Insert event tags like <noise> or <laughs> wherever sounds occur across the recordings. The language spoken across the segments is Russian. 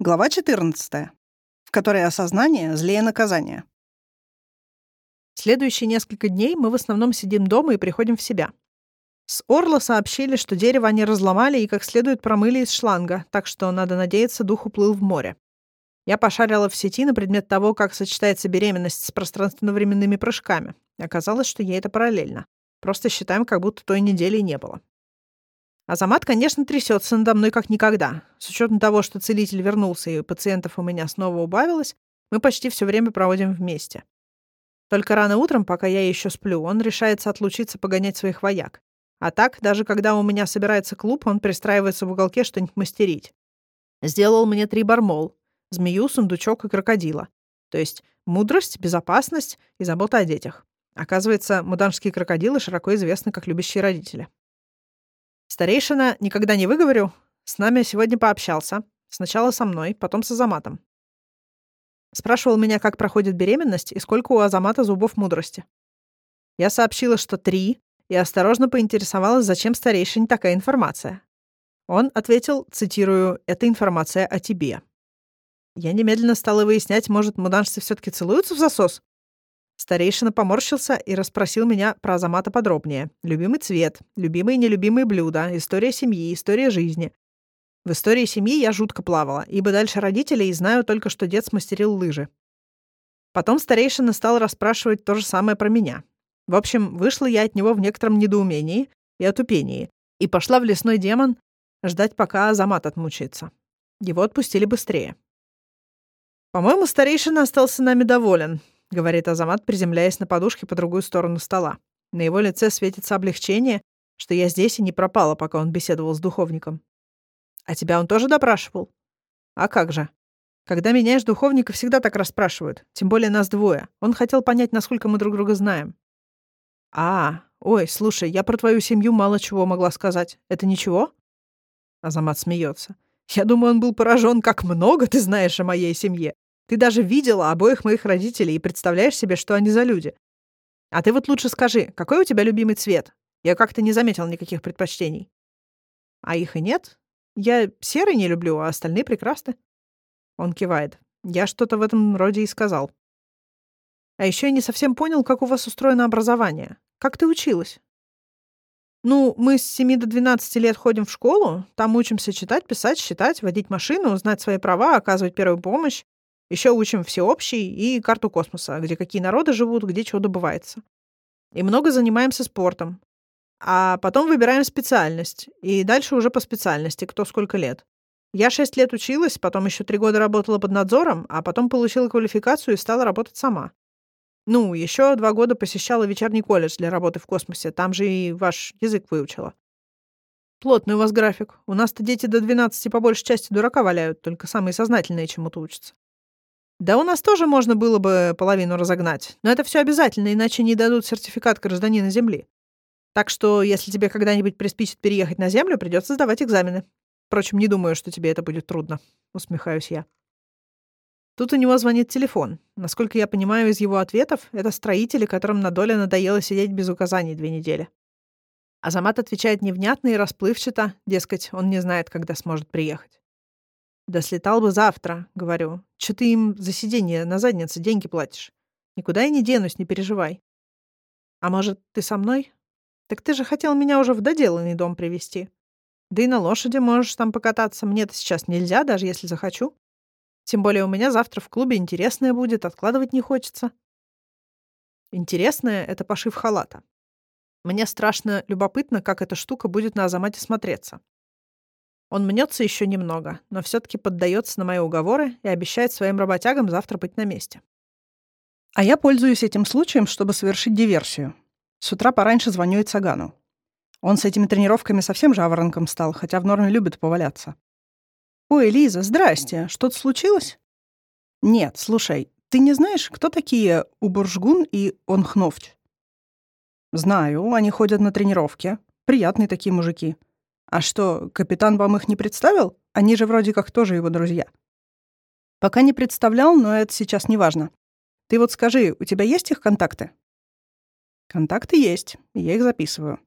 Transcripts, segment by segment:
Глава 14, в которой осознание злее наказания. Следующие несколько дней мы в основном сидим дома и приходим в себя. С Орла сообщили, что дерево они разломали и как следует промыли из шланга, так что, надо надеяться, дух уплыл в море. Я пошарила в сети на предмет того, как сочетается беременность с пространственно-временными прыжками. Оказалось, что ей это параллельно. Просто считаем, как будто той недели не было. Азамат, конечно, трясется надо мной как никогда. С учетом того, что целитель вернулся и пациентов у меня снова убавилось, мы почти все время проводим вместе. Только рано утром, пока я еще сплю, он решается отлучиться погонять своих вояк. А так, даже когда у меня собирается клуб, он пристраивается в уголке что-нибудь мастерить. Сделал мне три бармол — змею, сундучок и крокодила. То есть мудрость, безопасность и забота о детях. Оказывается, муданские крокодилы широко известны как любящие родители. Старейшина, никогда не выговорю, с нами сегодня пообщался. Сначала со мной, потом с Азаматом. Спрашивал меня, как проходит беременность и сколько у Азамата зубов мудрости. Я сообщила, что три, и осторожно поинтересовалась, зачем старейшине такая информация. Он ответил, цитирую, «Это информация о тебе». Я немедленно стала выяснять, может, муданшцы все таки целуются в засос? Старейшина поморщился и расспросил меня про Азамата подробнее. Любимый цвет, любимые и нелюбимые блюда, история семьи, история жизни. В истории семьи я жутко плавала, ибо дальше родителей знаю только, что дед смастерил лыжи. Потом старейшина стал расспрашивать то же самое про меня. В общем, вышла я от него в некотором недоумении и отупении, и пошла в лесной демон ждать, пока Азамат отмучится. Его отпустили быстрее. По-моему, старейшина остался нами доволен, — говорит Азамат, приземляясь на подушке по другую сторону стола. На его лице светится облегчение, что я здесь и не пропала, пока он беседовал с духовником. «А тебя он тоже допрашивал?» «А как же?» «Когда меняешь духовника, всегда так расспрашивают. Тем более нас двое. Он хотел понять, насколько мы друг друга знаем». «А, ой, слушай, я про твою семью мало чего могла сказать. Это ничего?» Азамат смеется. «Я думаю, он был поражен, как много ты знаешь о моей семье. Ты даже видела обоих моих родителей и представляешь себе, что они за люди. А ты вот лучше скажи, какой у тебя любимый цвет? Я как-то не заметил никаких предпочтений. А их и нет. Я серый не люблю, а остальные прекрасны. Он кивает. Я что-то в этом роде и сказал. А еще я не совсем понял, как у вас устроено образование. Как ты училась? Ну, мы с 7 до 12 лет ходим в школу, там учимся читать, писать, считать, водить машину, знать свои права, оказывать первую помощь. Еще учим всеобщий и карту космоса, где какие народы живут, где чего добывается. И много занимаемся спортом. А потом выбираем специальность. И дальше уже по специальности, кто сколько лет. Я шесть лет училась, потом еще три года работала под надзором, а потом получила квалификацию и стала работать сама. Ну, еще два года посещала вечерний колледж для работы в космосе. Там же и ваш язык выучила. Плотный у вас график. У нас-то дети до 12 по большей части дурака валяют, только самые сознательные чему-то учатся. Да у нас тоже можно было бы половину разогнать, но это все обязательно, иначе не дадут сертификат гражданина Земли. Так что, если тебе когда-нибудь приспичит переехать на Землю, придется сдавать экзамены. Впрочем, не думаю, что тебе это будет трудно. Усмехаюсь я. Тут у него звонит телефон. Насколько я понимаю из его ответов, это строители, которым на доле надоело сидеть без указаний две недели. Азамат отвечает невнятно и расплывчато, дескать, он не знает, когда сможет приехать. «Да слетал бы завтра», — говорю. «Чё ты им за сиденье на заднице деньги платишь? Никуда я не денусь, не переживай». «А может, ты со мной?» «Так ты же хотел меня уже в доделанный дом привезти. Да и на лошади можешь там покататься. Мне-то сейчас нельзя, даже если захочу. Тем более у меня завтра в клубе интересное будет, откладывать не хочется». Интересное — это пошив халата. Мне страшно любопытно, как эта штука будет на Азамате смотреться. Он мнется еще немного, но все-таки поддается на мои уговоры и обещает своим работягам завтра быть на месте. А я пользуюсь этим случаем, чтобы совершить диверсию. С утра пораньше звоню и Цагану. Он с этими тренировками совсем жаворонком стал, хотя в норме любит поваляться. «Ой, Лиза, здрасте. Что-то случилось?» «Нет, слушай, ты не знаешь, кто такие Убуржгун и Онхновть?» «Знаю, они ходят на тренировки. Приятные такие мужики. А что, капитан вам их не представил? Они же вроде как тоже его друзья. Пока не представлял, но это сейчас не важно. Ты вот скажи, у тебя есть их контакты? Контакты есть, я их записываю.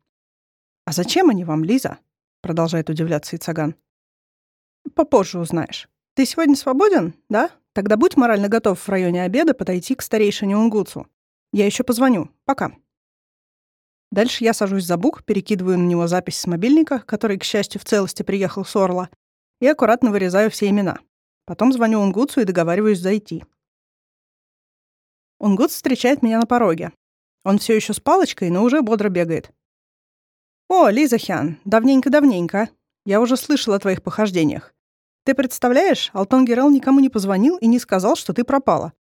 А зачем они вам, Лиза? Продолжает удивляться Ицаган. Попозже узнаешь. Ты сегодня свободен, да? Тогда будь морально готов в районе обеда подойти к старейшине Унгуцу. Я еще позвоню. Пока. Дальше я сажусь за бук, перекидываю на него запись с мобильника, который, к счастью, в целости приехал с Орла, и аккуратно вырезаю все имена. Потом звоню Унгуцу и договариваюсь зайти. Унгуц встречает меня на пороге. Он все еще с палочкой, но уже бодро бегает. «О, Лиза Хян, давненько-давненько. Я уже слышала о твоих похождениях. Ты представляешь, Алтон Герел никому не позвонил и не сказал, что ты пропала.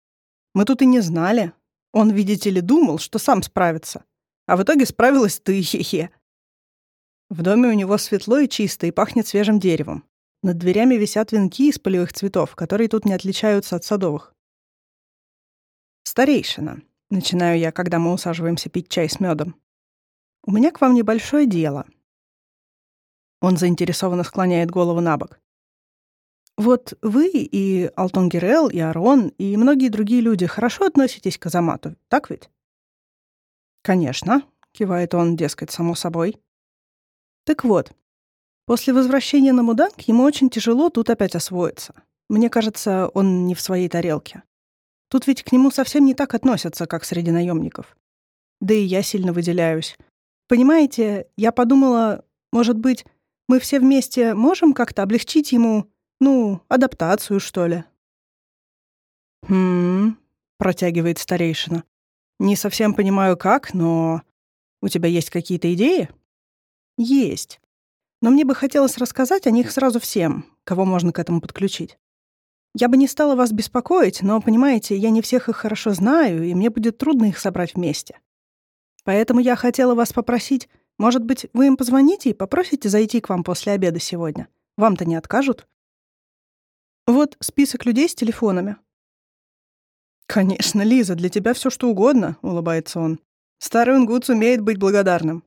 Мы тут и не знали. Он, видите ли, думал, что сам справится. А в итоге справилась ты, <laughs> хе-хе. В доме у него светло и чисто, и пахнет свежим деревом. Над дверями висят венки из полевых цветов, которые тут не отличаются от садовых. «Старейшина», — начинаю я, когда мы усаживаемся пить чай с медом. «У меня к вам небольшое дело». Он заинтересованно склоняет голову на бок. Вот вы и Алтон Гирел, и Арон, и многие другие люди хорошо относитесь к Азамату, так ведь? Конечно, кивает он, дескать, само собой. Так вот, после возвращения на Муданг ему очень тяжело тут опять освоиться. Мне кажется, он не в своей тарелке. Тут ведь к нему совсем не так относятся, как среди наемников. Да и я сильно выделяюсь. Понимаете, я подумала, может быть, мы все вместе можем как-то облегчить ему ну, адаптацию, что ли. «Хм...» — протягивает старейшина. «Не совсем понимаю, как, но... У тебя есть какие-то идеи?» «Есть. Но мне бы хотелось рассказать о них сразу всем, кого можно к этому подключить. Я бы не стала вас беспокоить, но, понимаете, я не всех их хорошо знаю, и мне будет трудно их собрать вместе. Поэтому я хотела вас попросить, может быть, вы им позвоните и попросите зайти к вам после обеда сегодня? Вам-то не откажут?» Вот список людей с телефонами. «Конечно, Лиза, для тебя все что угодно», — улыбается он. «Старый унгутс умеет быть благодарным».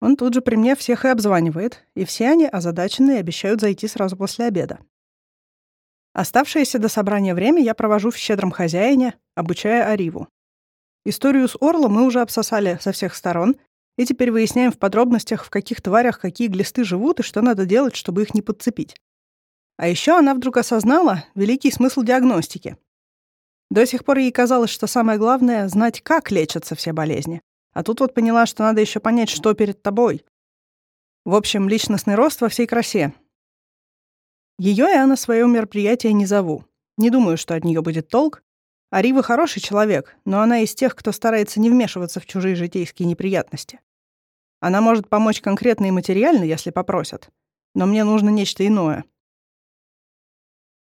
Он тут же при мне всех и обзванивает, и все они озадаченные обещают зайти сразу после обеда. Оставшееся до собрания время я провожу в щедром хозяине, обучая Ариву. Историю с Орлом мы уже обсосали со всех сторон, и теперь выясняем в подробностях, в каких тварях какие глисты живут и что надо делать, чтобы их не подцепить. А еще она вдруг осознала великий смысл диагностики. До сих пор ей казалось, что самое главное — знать, как лечатся все болезни. А тут вот поняла, что надо еще понять, что перед тобой. В общем, личностный рост во всей красе. Ее я на свое мероприятие не зову. Не думаю, что от нее будет толк. Арива хороший человек, но она из тех, кто старается не вмешиваться в чужие житейские неприятности. Она может помочь конкретно и материально, если попросят. Но мне нужно нечто иное —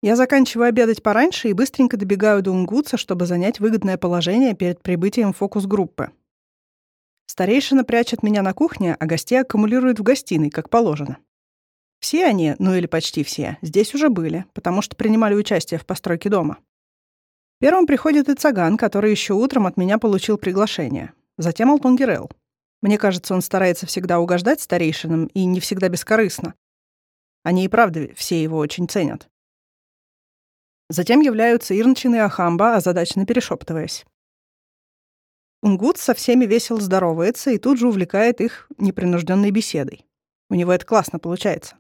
я заканчиваю обедать пораньше и быстренько добегаю до Унгутса, чтобы занять выгодное положение перед прибытием фокус-группы. Старейшина прячет меня на кухне, а гостей аккумулирует в гостиной, как положено. Все они, ну или почти все, здесь уже были, потому что принимали участие в постройке дома. Первым приходит и Цаган, который еще утром от меня получил приглашение. Затем Алтон Гирел. Мне кажется, он старается всегда угождать старейшинам и не всегда бескорыстно. Они и правда все его очень ценят. Затем являются Ирнчин и Ахамба, озадаченно перешептываясь. Унгут со всеми весело здоровается и тут же увлекает их непринужденной беседой. У него это классно получается.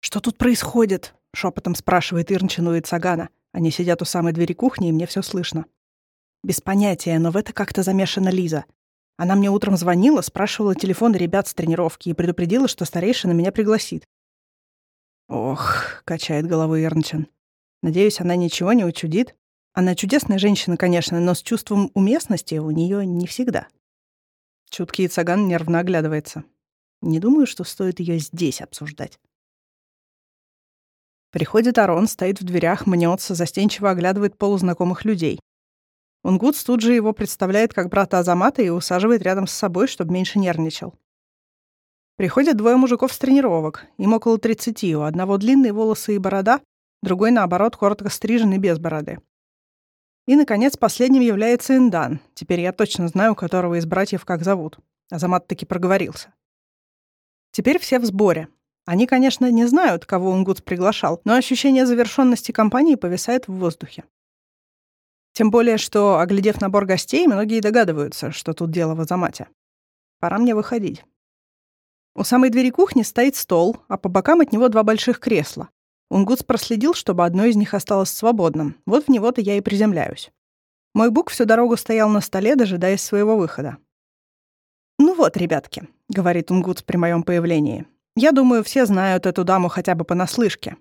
«Что тут происходит?» — шепотом спрашивает Ирнчину и Цагана. Они сидят у самой двери кухни, и мне все слышно. Без понятия, но в это как-то замешана Лиза. Она мне утром звонила, спрашивала телефоны ребят с тренировки и предупредила, что старейшина меня пригласит. «Ох», — качает головой Ирнчин. Надеюсь, она ничего не учудит. Она чудесная женщина, конечно, но с чувством уместности у нее не всегда. Чуткий цаган нервно оглядывается. Не думаю, что стоит ее здесь обсуждать. Приходит Арон, стоит в дверях, мнется, застенчиво оглядывает полузнакомых людей. Унгутс тут же его представляет как брата Азамата и усаживает рядом с собой, чтобы меньше нервничал. Приходят двое мужиков с тренировок. Им около 30, у одного длинные волосы и борода, другой, наоборот, коротко стрижен и без бороды. И, наконец, последним является Индан. Теперь я точно знаю, которого из братьев как зовут. Азамат таки проговорился. Теперь все в сборе. Они, конечно, не знают, кого Унгутс приглашал, но ощущение завершенности компании повисает в воздухе. Тем более, что, оглядев набор гостей, многие догадываются, что тут дело в Азамате. Пора мне выходить. У самой двери кухни стоит стол, а по бокам от него два больших кресла. Унгутс проследил, чтобы одно из них осталось свободным. Вот в него-то я и приземляюсь. Мой бук всю дорогу стоял на столе, дожидаясь своего выхода. «Ну вот, ребятки», — говорит Унгутс при моем появлении. «Я думаю, все знают эту даму хотя бы понаслышке.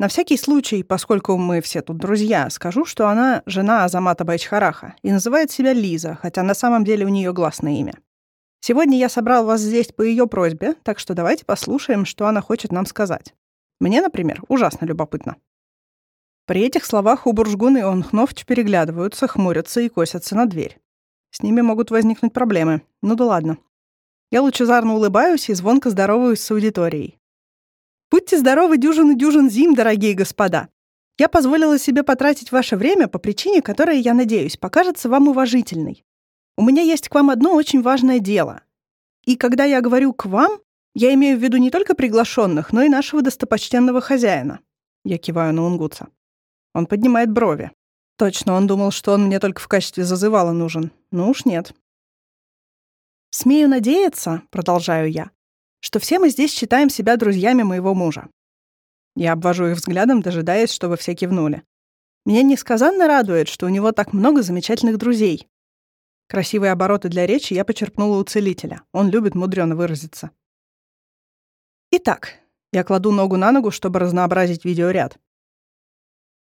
На всякий случай, поскольку мы все тут друзья, скажу, что она жена Азамата Байчхараха и называет себя Лиза, хотя на самом деле у нее гласное имя. Сегодня я собрал вас здесь по ее просьбе, так что давайте послушаем, что она хочет нам сказать. Мне, например, ужасно любопытно. При этих словах у Буржгун и Онхновч переглядываются, хмурятся и косятся на дверь. С ними могут возникнуть проблемы. Ну да ладно. Я лучезарно улыбаюсь и звонко здороваюсь с аудиторией. Будьте здоровы, дюжин и дюжин зим, дорогие господа. Я позволила себе потратить ваше время по причине, которая, я надеюсь, покажется вам уважительной. У меня есть к вам одно очень важное дело. И когда я говорю «к вам», я имею в виду не только приглашенных, но и нашего достопочтенного хозяина. Я киваю на Унгутса. Он поднимает брови. Точно, он думал, что он мне только в качестве зазывала нужен. Ну уж нет. «Смею надеяться», — продолжаю я, «что все мы здесь считаем себя друзьями моего мужа». Я обвожу их взглядом, дожидаясь, чтобы все кивнули. Меня несказанно радует, что у него так много замечательных друзей. Красивые обороты для речи я почерпнула у целителя. Он любит мудрено выразиться. Итак, я кладу ногу на ногу, чтобы разнообразить видеоряд.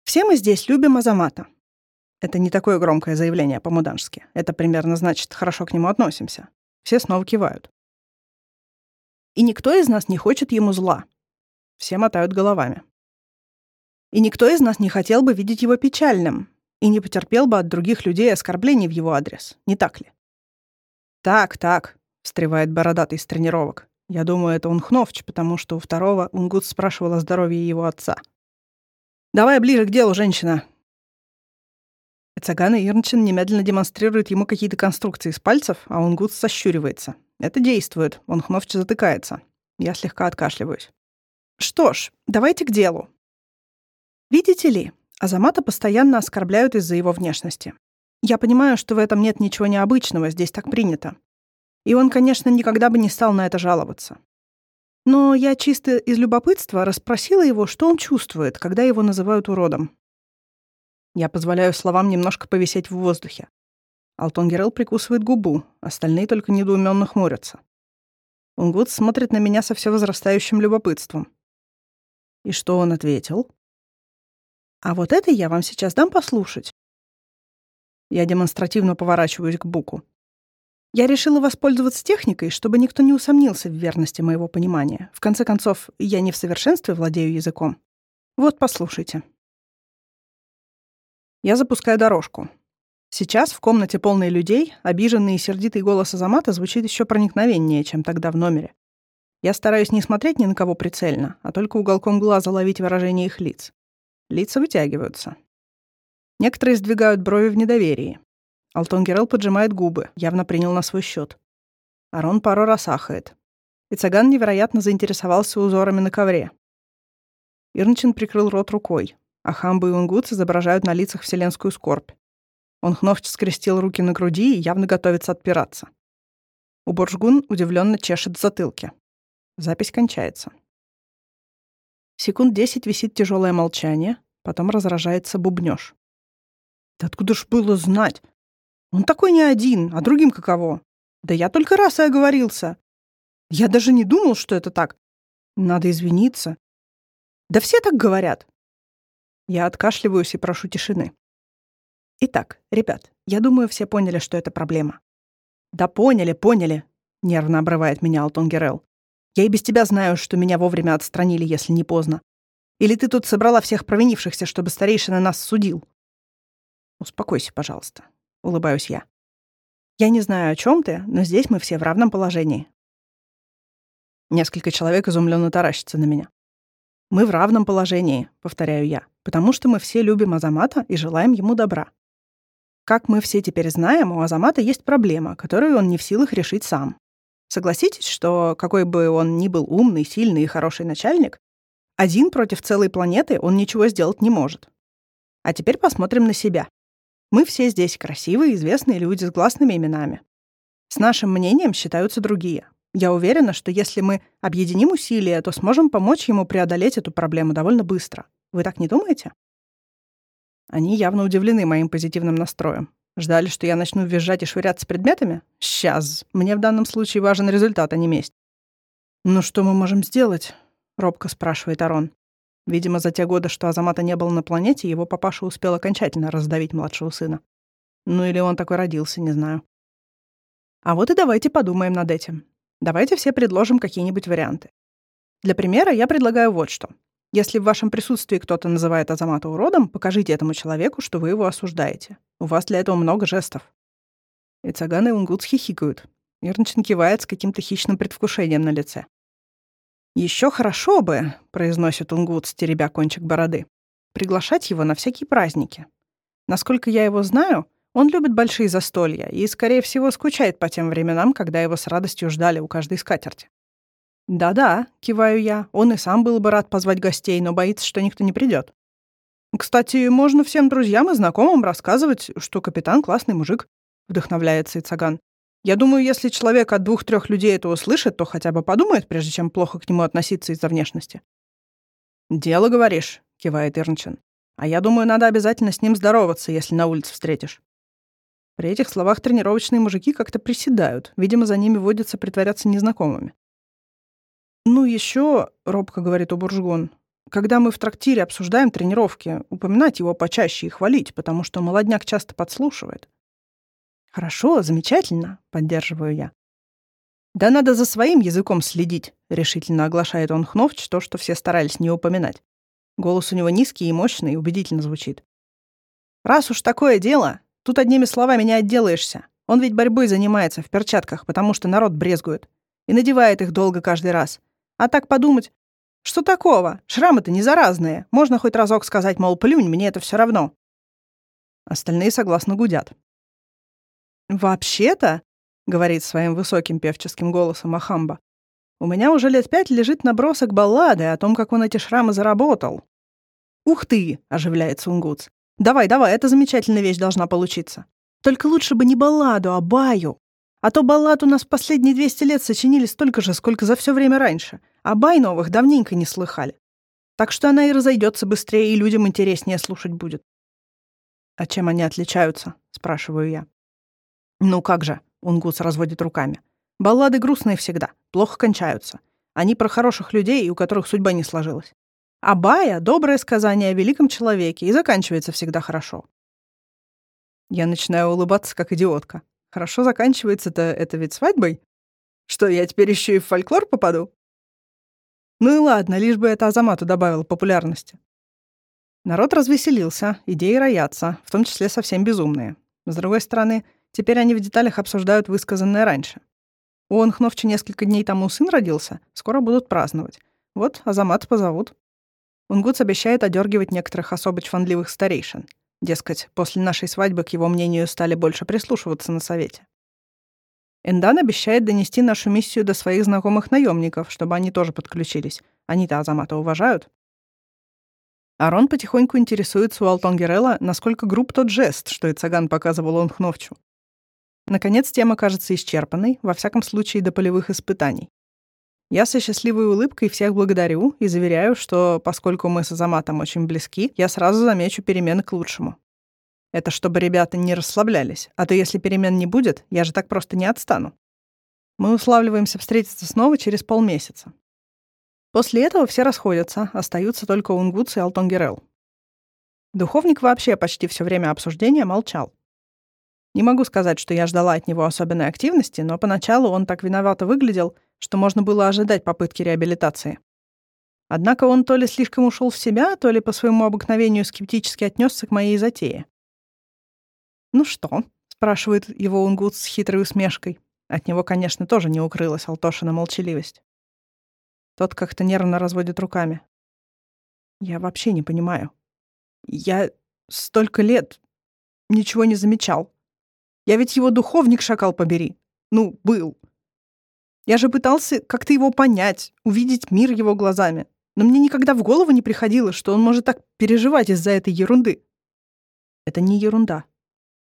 Все мы здесь любим Азамата. Это не такое громкое заявление по-мудански. Это примерно значит «хорошо к нему относимся». Все снова кивают. И никто из нас не хочет ему зла. Все мотают головами. И никто из нас не хотел бы видеть его печальным и не потерпел бы от других людей оскорблений в его адрес. Не так ли? «Так, так», — встревает бородатый из тренировок. Я думаю, это Унхновч, потому что у второго Унгут спрашивал о здоровье его отца. «Давай ближе к делу, женщина!» Цаган и Ирнчин немедленно демонстрируют ему какие-то конструкции из пальцев, а Унгут сощуривается. Это действует. Унхновч затыкается. Я слегка откашливаюсь. Что ж, давайте к делу. Видите ли, Азамата постоянно оскорбляют из-за его внешности. Я понимаю, что в этом нет ничего необычного, здесь так принято. И он, конечно, никогда бы не стал на это жаловаться. Но я чисто из любопытства расспросила его, что он чувствует, когда его называют уродом. Я позволяю словам немножко повисеть в воздухе. Алтон Герел прикусывает губу, остальные только недоуменно хмурятся. Унгут смотрит на меня со все возрастающим любопытством. И что он ответил? А вот это я вам сейчас дам послушать. Я демонстративно поворачиваюсь к Буку. Я решила воспользоваться техникой, чтобы никто не усомнился в верности моего понимания. В конце концов, я не в совершенстве владею языком. Вот, послушайте. Я запускаю дорожку. Сейчас в комнате полной людей обиженный и сердитый голос Азамата звучит еще проникновеннее, чем тогда в номере. Я стараюсь не смотреть ни на кого прицельно, а только уголком глаза ловить выражение их лиц. Лица вытягиваются. Некоторые сдвигают брови в недоверии. Алтон Герел поджимает губы, явно принял на свой счет. Арон пару раз ахает. И Цаган невероятно заинтересовался узорами на ковре. Ирнчин прикрыл рот рукой, а Хамбу и Унгутс изображают на лицах вселенскую скорбь. Он хновч скрестил руки на груди и явно готовится отпираться. У Боржгун удивленно чешет затылки. Запись кончается. Секунд десять висит тяжелое молчание, потом разражается бубнёж. «Да откуда ж было знать? Он такой не один, а другим каково? Да я только раз и оговорился. Я даже не думал, что это так. Надо извиниться. Да все так говорят. Я откашливаюсь и прошу тишины. Итак, ребят, я думаю, все поняли, что это проблема. Да поняли, поняли, нервно обрывает меня Алтон Герел. Я и без тебя знаю, что меня вовремя отстранили, если не поздно. Или ты тут собрала всех провинившихся, чтобы старейшина нас судил? Успокойся, пожалуйста. — улыбаюсь я. «Я не знаю, о чем ты, но здесь мы все в равном положении». Несколько человек изумленно таращатся на меня. «Мы в равном положении», — повторяю я, «потому что мы все любим Азамата и желаем ему добра. Как мы все теперь знаем, у Азамата есть проблема, которую он не в силах решить сам. Согласитесь, что какой бы он ни был умный, сильный и хороший начальник, один против целой планеты он ничего сделать не может. А теперь посмотрим на себя. Мы все здесь красивые, известные люди с гласными именами. С нашим мнением считаются другие. Я уверена, что если мы объединим усилия, то сможем помочь ему преодолеть эту проблему довольно быстро. Вы так не думаете? Они явно удивлены моим позитивным настроем. Ждали, что я начну визжать и швыряться предметами? Сейчас. Мне в данном случае важен результат, а не месть. «Ну что мы можем сделать?» — робко спрашивает Арон. Видимо, за те годы, что Азамата не было на планете, его папаша успел окончательно раздавить младшего сына. Ну или он такой родился, не знаю. А вот и давайте подумаем над этим. Давайте все предложим какие-нибудь варианты. Для примера я предлагаю вот что. Если в вашем присутствии кто-то называет Азамата уродом, покажите этому человеку, что вы его осуждаете. У вас для этого много жестов. И Цаган и Унгут хихикают. Ирнчин кивает с каким-то хищным предвкушением на лице. Еще хорошо бы», — произносит Унгут, стеребя кончик бороды, «приглашать его на всякие праздники. Насколько я его знаю, он любит большие застолья и, скорее всего, скучает по тем временам, когда его с радостью ждали у каждой скатерти. «Да-да», — киваю я, — «он и сам был бы рад позвать гостей, но боится, что никто не придет. «Кстати, можно всем друзьям и знакомым рассказывать, что капитан — классный мужик», — вдохновляется Ицаган. «Я думаю, если человек от двух-трех людей это услышит, то хотя бы подумает, прежде чем плохо к нему относиться из-за внешности». «Дело, говоришь», — кивает Ирнчин. «А я думаю, надо обязательно с ним здороваться, если на улице встретишь». При этих словах тренировочные мужики как-то приседают. Видимо, за ними водятся притворяться незнакомыми. «Ну, еще, робко говорит Убуржгон, когда мы в трактире обсуждаем тренировки, упоминать его почаще и хвалить, потому что молодняк часто подслушивает». «Хорошо, замечательно», — поддерживаю я. «Да надо за своим языком следить», — решительно оглашает он Хновч то, что все старались не упоминать. Голос у него низкий и мощный, убедительно звучит. «Раз уж такое дело, тут одними словами не отделаешься. Он ведь борьбой занимается в перчатках, потому что народ брезгует. И надевает их долго каждый раз. А так подумать, что такого? Шрамы-то не заразные. Можно хоть разок сказать, мол, плюнь, мне это все равно. Остальные согласно гудят. «Вообще-то», — говорит своим высоким певческим голосом Ахамба, «у меня уже лет пять лежит набросок баллады о том, как он эти шрамы заработал». «Ух ты!» — оживляется Унгутс. «Давай, давай, эта замечательная вещь должна получиться. Только лучше бы не балладу, а баю. А то баллад у нас в последние 200 лет сочинили столько же, сколько за все время раньше, а бай новых давненько не слыхали. Так что она и разойдется быстрее, и людям интереснее слушать будет. «А чем они отличаются?» — спрашиваю я. «Ну как же?» — Унгус разводит руками. «Баллады грустные всегда, плохо кончаются. Они про хороших людей, у которых судьба не сложилась. А бая — доброе сказание о великом человеке, и заканчивается всегда хорошо». Я начинаю улыбаться, как идиотка. Хорошо заканчивается-то это ведь свадьбой? Что, я теперь еще и в фольклор попаду? Ну и ладно, лишь бы это Азамату добавило популярности. Народ развеселился, идеи роятся, в том числе совсем безумные. С другой стороны, теперь они в деталях обсуждают высказанное раньше. У Онхновча несколько дней тому сын родился, скоро будут праздновать. Вот Азамат позовут. Унгутс обещает одергивать некоторых особо чванливых старейшин — Дескать, после нашей свадьбы к его мнению стали больше прислушиваться на совете. Эндан обещает донести нашу миссию до своих знакомых наемников, чтобы они тоже подключились. Они-то Азамата уважают. Арон потихоньку интересуется у Алтонгерелла, насколько груб тот жест, что и Цаган показывал он Хновчу. Наконец, тема кажется исчерпанной, во всяком случае до полевых испытаний. Я со счастливой улыбкой всех благодарю и заверяю, что поскольку мы с Азаматом очень близки, я сразу замечу перемены к лучшему. Это чтобы ребята не расслаблялись, а то если перемен не будет, я же так просто не отстану. Мы уславливаемся встретиться снова через полмесяца. После этого все расходятся, остаются только Унгутс и Алтонгерел. Духовник вообще почти все время обсуждения молчал. Не могу сказать, что я ждала от него особенной активности, но поначалу он так виновато выглядел, что можно было ожидать попытки реабилитации. Однако он то ли слишком ушел в себя, то ли по своему обыкновению скептически отнесся к моей затее. «Ну что?» — спрашивает его Унгут с хитрой усмешкой. От него, конечно, тоже не укрылась Алтошина молчаливость. Тот как-то нервно разводит руками. «Я вообще не понимаю. Я столько лет ничего не замечал. Я ведь его духовник, шакал побери. Ну, был. Я же пытался как-то его понять, увидеть мир его глазами. Но мне никогда в голову не приходило, что он может так переживать из-за этой ерунды. Это не ерунда,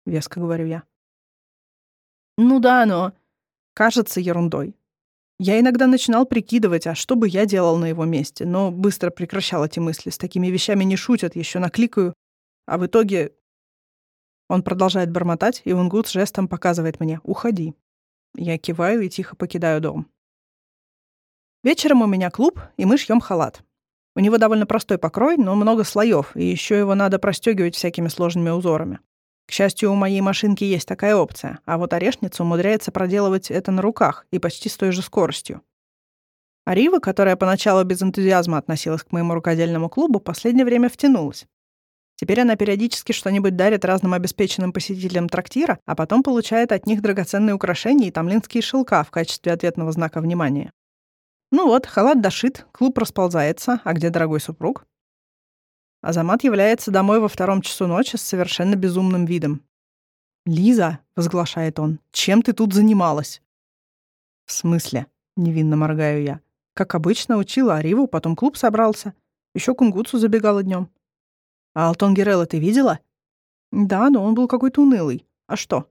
веско говорю я. Ну да, но кажется ерундой. Я иногда начинал прикидывать, а что бы я делал на его месте, но быстро прекращал эти мысли. С такими вещами не шутят, еще накликаю. А в итоге он продолжает бормотать, и Унгут жестом показывает мне «Уходи». Я киваю и тихо покидаю дом. Вечером у меня клуб, и мы шьем халат. У него довольно простой покрой, но много слоев, и еще его надо простегивать всякими сложными узорами. К счастью, у моей машинки есть такая опция, а вот орешница умудряется проделывать это на руках и почти с той же скоростью. Арива, которая поначалу без энтузиазма относилась к моему рукодельному клубу, последнее время втянулась. Теперь она периодически что-нибудь дарит разным обеспеченным посетителям трактира, а потом получает от них драгоценные украшения и тамлинские шелка в качестве ответного знака внимания. Ну вот, халат дошит, клуб расползается, а где дорогой супруг? Азамат является домой во втором часу ночи с совершенно безумным видом. «Лиза», — возглашает он, — «чем ты тут занималась?» «В смысле?» — невинно моргаю я. «Как обычно, учила Ариву, потом клуб собрался. Еще кунгуцу забегала днем. «А Алтон Герелла ты видела?» «Да, но он был какой-то унылый. А что?»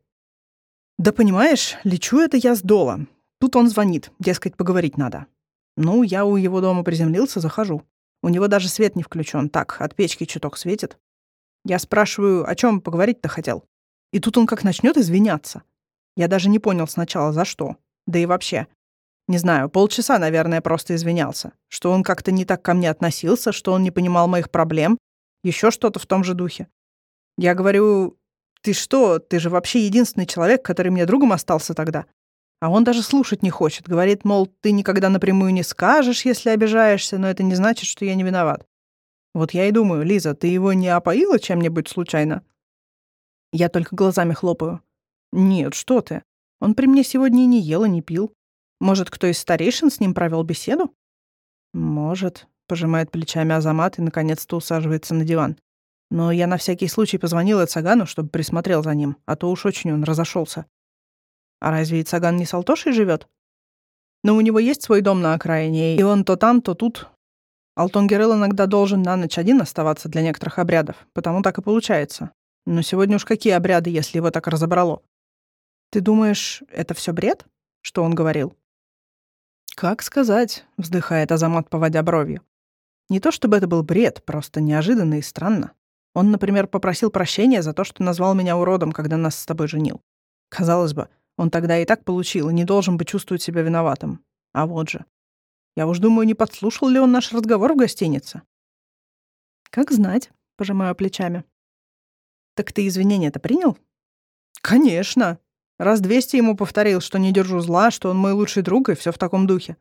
«Да понимаешь, лечу это я с Дола. Тут он звонит, дескать, поговорить надо. Ну, я у его дома приземлился, захожу. У него даже свет не включен, так, от печки чуток светит. Я спрашиваю, о чем поговорить-то хотел. И тут он как начнет извиняться. Я даже не понял сначала, за что. Да и вообще. Не знаю, полчаса, наверное, просто извинялся. Что он как-то не так ко мне относился, что он не понимал моих проблем. Еще что-то в том же духе. Я говорю, ты что, ты же вообще единственный человек, который мне другом остался тогда. А он даже слушать не хочет. Говорит, мол, ты никогда напрямую не скажешь, если обижаешься, но это не значит, что я не виноват. Вот я и думаю, Лиза, ты его не опоила чем-нибудь случайно? Я только глазами хлопаю. Нет, что ты. Он при мне сегодня и не ел, и не пил. Может, кто из старейшин с ним провел беседу? Может, пожимает плечами Азамат и наконец-то усаживается на диван. Но я на всякий случай позвонила Цагану, чтобы присмотрел за ним, а то уж очень он разошелся. А разве Ицаган не с Алтошей живет? Но у него есть свой дом на окраине, и он то там, то тут. Алтон Герел иногда должен на ночь один оставаться для некоторых обрядов, потому так и получается. Но сегодня уж какие обряды, если его так разобрало? Ты думаешь, это все бред? Что он говорил? Как сказать, вздыхает Азамат, поводя бровью. Не то чтобы это был бред, просто неожиданно и странно. Он, например, попросил прощения за то, что назвал меня уродом, когда нас с тобой женил. Казалось бы, он тогда и так получил, и не должен бы чувствовать себя виноватым. А вот же. Я уж думаю, не подслушал ли он наш разговор в гостинице. Как знать, пожимаю плечами. Так ты извинения-то принял? Конечно. Раз двести ему повторил, что не держу зла, что он мой лучший друг, и все в таком духе.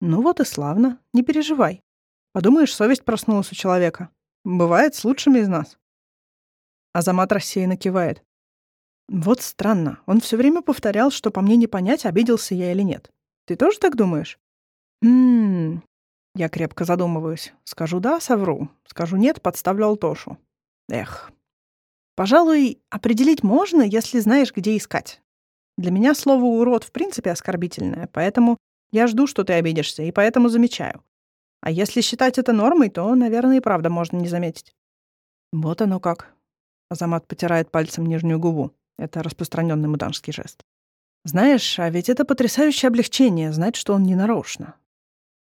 Ну вот и славно, не переживай. Подумаешь, совесть проснулась у человека. Бывает с лучшими из нас. Азамат рассеянно кивает. Вот странно. Он все время повторял, что по мне не понять, обиделся я или нет. Ты тоже так думаешь? Ммм. Я крепко задумываюсь. Скажу «да», совру. Скажу «нет», подставлю Алтошу. Эх. Пожалуй, определить можно, если знаешь, где искать. Для меня слово «урод» в принципе оскорбительное, поэтому я жду, что ты обидишься, и поэтому замечаю. А если считать это нормой, то, наверное, и правда можно не заметить. Вот оно как. Азамат потирает пальцем нижнюю губу. Это распространенный муданский жест. Знаешь, а ведь это потрясающее облегчение знать, что он не нарочно.